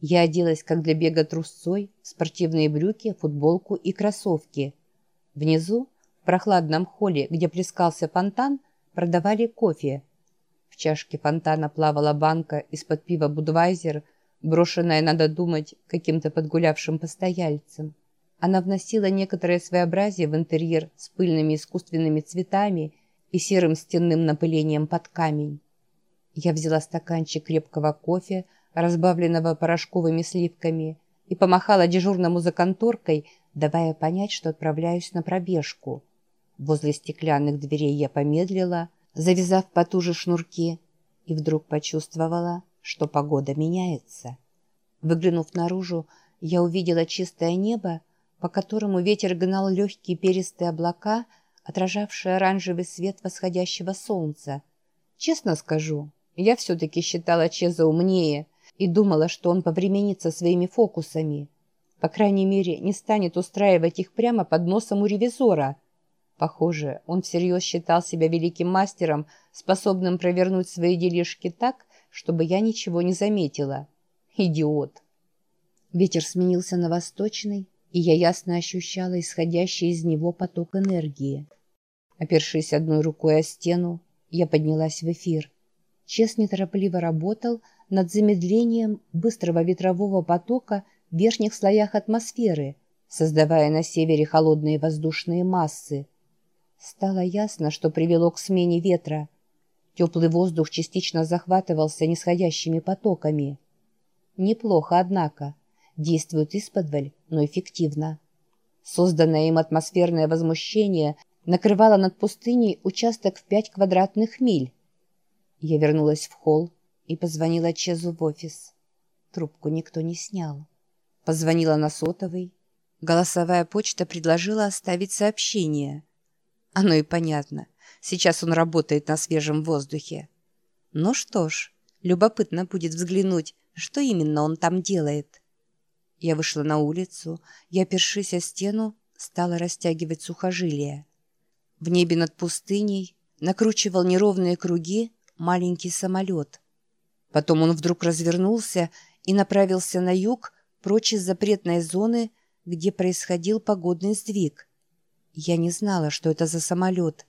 Я оделась, как для бега трусцой, спортивные брюки, футболку и кроссовки. Внизу, в прохладном холле, где плескался фонтан, продавали кофе. В чашке фонтана плавала банка из-под пива «Будвайзер», брошенная, надо думать, каким-то подгулявшим постояльцем. Она вносила некоторое своеобразие в интерьер с пыльными искусственными цветами и серым стенным напылением под камень. Я взяла стаканчик крепкого кофе, разбавленного порошковыми сливками, и помахала дежурному за конторкой, давая понять, что отправляюсь на пробежку. Возле стеклянных дверей я помедлила, завязав потуже шнурки, и вдруг почувствовала, что погода меняется. Выглянув наружу, я увидела чистое небо, по которому ветер гнал легкие перистые облака, отражавшие оранжевый свет восходящего солнца. Честно скажу, я все-таки считала Чеза умнее и думала, что он повременится своими фокусами. По крайней мере, не станет устраивать их прямо под носом у ревизора. Похоже, он всерьез считал себя великим мастером, способным провернуть свои делишки так, чтобы я ничего не заметила. Идиот. Ветер сменился на восточный, и я ясно ощущала исходящий из него поток энергии. Опершись одной рукой о стену, я поднялась в эфир. Чес неторопливо работал над замедлением быстрого ветрового потока в верхних слоях атмосферы, создавая на севере холодные воздушные массы. Стало ясно, что привело к смене ветра. Теплый воздух частично захватывался нисходящими потоками. Неплохо, однако. Действует исподволь, но эффективно. Созданное им атмосферное возмущение накрывало над пустыней участок в пять квадратных миль. Я вернулась в холл и позвонила Чезу в офис. Трубку никто не снял. Позвонила на сотовый. Голосовая почта предложила оставить сообщение. Оно и понятно. Сейчас он работает на свежем воздухе. Ну что ж, любопытно будет взглянуть, что именно он там делает. Я вышла на улицу, я, опершись о стену, стала растягивать сухожилия. В небе над пустыней накручивал неровные круги маленький самолет. Потом он вдруг развернулся и направился на юг, прочь из запретной зоны, где происходил погодный сдвиг. Я не знала, что это за самолет.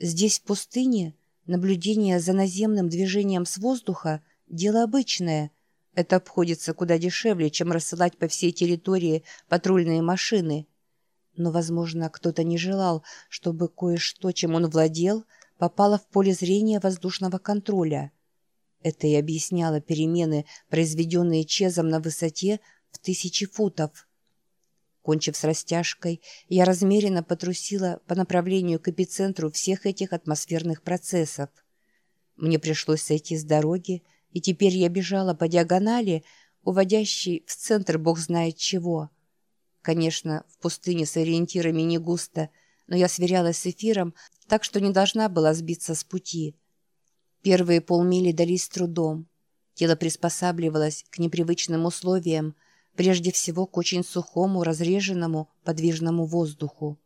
Здесь, в пустыне, наблюдение за наземным движением с воздуха – дело обычное – это обходится куда дешевле, чем рассылать по всей территории патрульные машины. Но, возможно, кто-то не желал, чтобы кое-что, чем он владел, попало в поле зрения воздушного контроля. Это и объясняло перемены, произведенные Чезом на высоте в тысячи футов. Кончив с растяжкой, я размеренно потрусила по направлению к эпицентру всех этих атмосферных процессов. Мне пришлось сойти с дороги, и теперь я бежала по диагонали, уводящей в центр бог знает чего. Конечно, в пустыне с ориентирами не густо, но я сверялась с эфиром, так что не должна была сбиться с пути. Первые полмили дались с трудом. Тело приспосабливалось к непривычным условиям, прежде всего к очень сухому, разреженному, подвижному воздуху.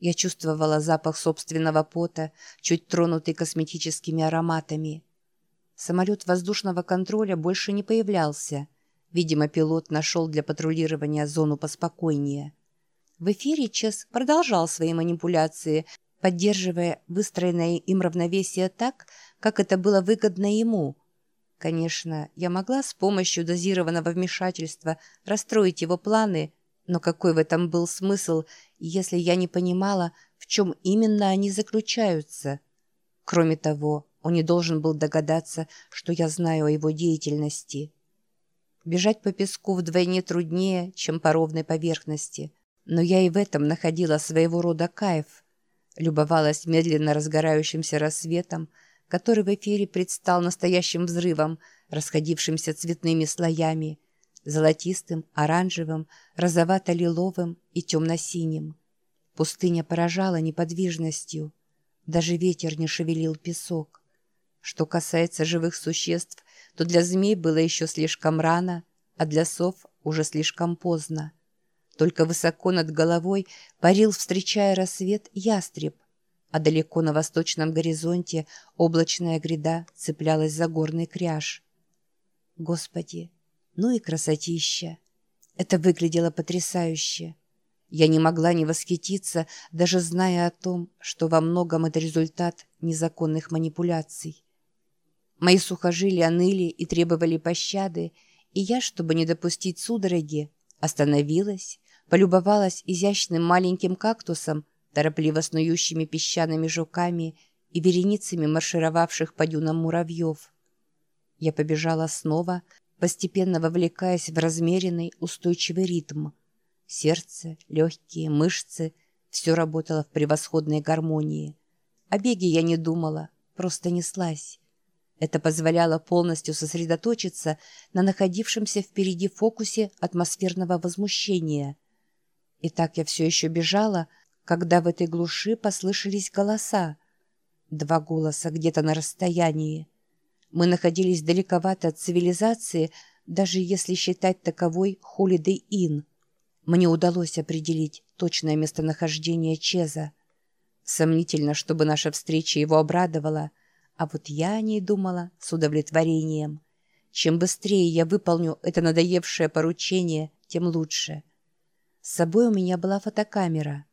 Я чувствовала запах собственного пота, чуть тронутый косметическими ароматами. Самолет воздушного контроля больше не появлялся. Видимо, пилот нашел для патрулирования зону поспокойнее. В эфире Чес продолжал свои манипуляции, поддерживая выстроенное им равновесие так, как это было выгодно ему. Конечно, я могла с помощью дозированного вмешательства расстроить его планы, но какой в этом был смысл, если я не понимала, в чем именно они заключаются? Кроме того, он не должен был догадаться, что я знаю о его деятельности. Бежать по песку вдвойне труднее, чем по ровной поверхности. Но я и в этом находила своего рода кайф. Любовалась медленно разгорающимся рассветом, который в эфире предстал настоящим взрывом, расходившимся цветными слоями, золотистым, оранжевым, розовато-лиловым и темно-синим. Пустыня поражала неподвижностью. Даже ветер не шевелил песок. Что касается живых существ, то для змей было еще слишком рано, а для сов уже слишком поздно. Только высоко над головой парил, встречая рассвет, ястреб, а далеко на восточном горизонте облачная гряда цеплялась за горный кряж. Господи, Ну и красотища. Это выглядело потрясающе. Я не могла не восхититься, даже зная о том, что во многом это результат незаконных манипуляций. Мои сухожилия ныли и требовали пощады, и я, чтобы не допустить судороги, остановилась, полюбовалась изящным маленьким кактусом, торопливо снующими песчаными жуками и вереницами маршировавших по дюнам муравьев. Я побежала снова, постепенно вовлекаясь в размеренный, устойчивый ритм. Сердце, легкие, мышцы — все работало в превосходной гармонии. О беге я не думала, просто неслась. Это позволяло полностью сосредоточиться на находившемся впереди фокусе атмосферного возмущения. И так я все еще бежала, когда в этой глуши послышались голоса. Два голоса где-то на расстоянии. Мы находились далековато от цивилизации, даже если считать таковой Холидей Ин. Мне удалось определить точное местонахождение Чеза. Сомнительно, чтобы наша встреча его обрадовала, а вот я о ней думала с удовлетворением. Чем быстрее я выполню это надоевшее поручение, тем лучше. С собой у меня была фотокамера.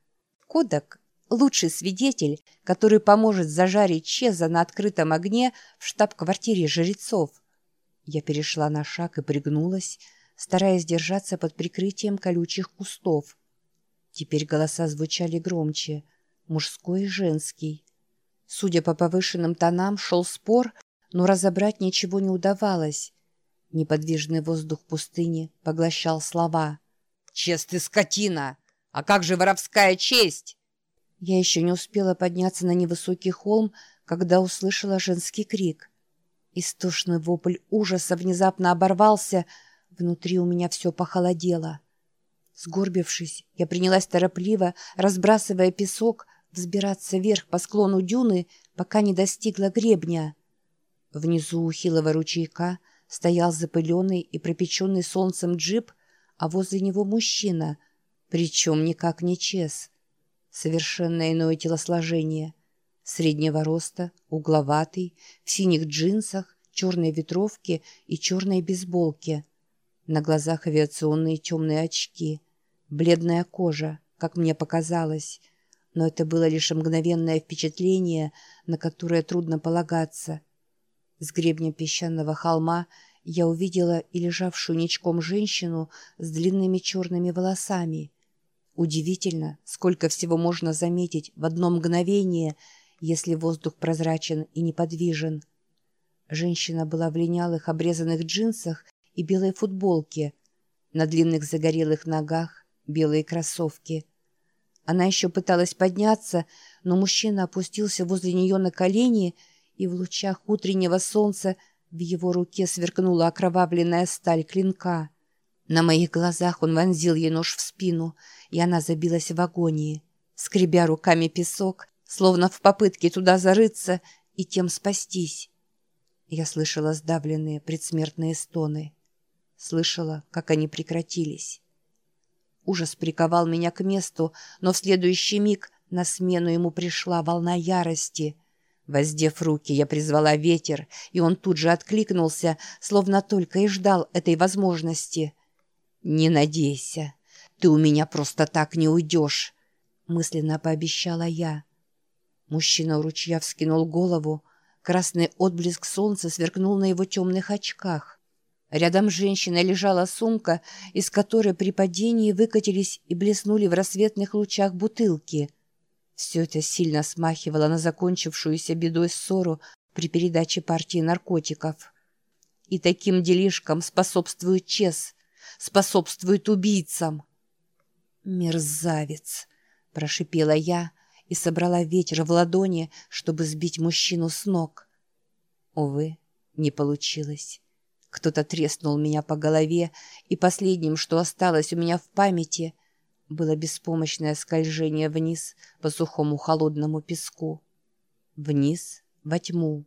Кодек лучший свидетель, который поможет зажарить Чеза на открытом огне в штаб-квартире жрецов. Я перешла на шаг и пригнулась, стараясь держаться под прикрытием колючих кустов. Теперь голоса звучали громче, мужской и женский. Судя по повышенным тонам, шел спор, но разобрать ничего не удавалось. Неподвижный воздух пустыни поглощал слова. «Чест скотина! А как же воровская честь?» Я еще не успела подняться на невысокий холм, когда услышала женский крик. Истошный вопль ужаса внезапно оборвался, внутри у меня все похолодело. Сгорбившись, я принялась торопливо, разбрасывая песок, взбираться вверх по склону дюны, пока не достигла гребня. Внизу у хилого ручейка стоял запыленный и пропеченный солнцем джип, а возле него мужчина, причем никак не Чес. Совершенно иное телосложение. Среднего роста, угловатый, в синих джинсах, черной ветровке и черной бейсболке. На глазах авиационные темные очки. Бледная кожа, как мне показалось. Но это было лишь мгновенное впечатление, на которое трудно полагаться. С гребня песчаного холма я увидела и лежавшую ничком женщину с длинными черными волосами — Удивительно, сколько всего можно заметить в одно мгновение, если воздух прозрачен и неподвижен. Женщина была в линялых обрезанных джинсах и белой футболке, на длинных загорелых ногах белые кроссовки. Она еще пыталась подняться, но мужчина опустился возле нее на колени, и в лучах утреннего солнца в его руке сверкнула окровавленная сталь клинка. На моих глазах он вонзил ей нож в спину — и она забилась в агонии, скребя руками песок, словно в попытке туда зарыться и тем спастись. Я слышала сдавленные предсмертные стоны. Слышала, как они прекратились. Ужас приковал меня к месту, но в следующий миг на смену ему пришла волна ярости. Воздев руки, я призвала ветер, и он тут же откликнулся, словно только и ждал этой возможности. «Не надейся», «Ты у меня просто так не уйдешь», — мысленно пообещала я. Мужчина у ручья вскинул голову. Красный отблеск солнца сверкнул на его темных очках. Рядом с женщиной лежала сумка, из которой при падении выкатились и блеснули в рассветных лучах бутылки. Все это сильно смахивало на закончившуюся бедой ссору при передаче партии наркотиков. И таким делишкам способствует Чес, способствует убийцам. «Мерзавец!» — прошипела я и собрала ветер в ладони, чтобы сбить мужчину с ног. Увы, не получилось. Кто-то треснул меня по голове, и последним, что осталось у меня в памяти, было беспомощное скольжение вниз по сухому холодному песку. Вниз, во тьму.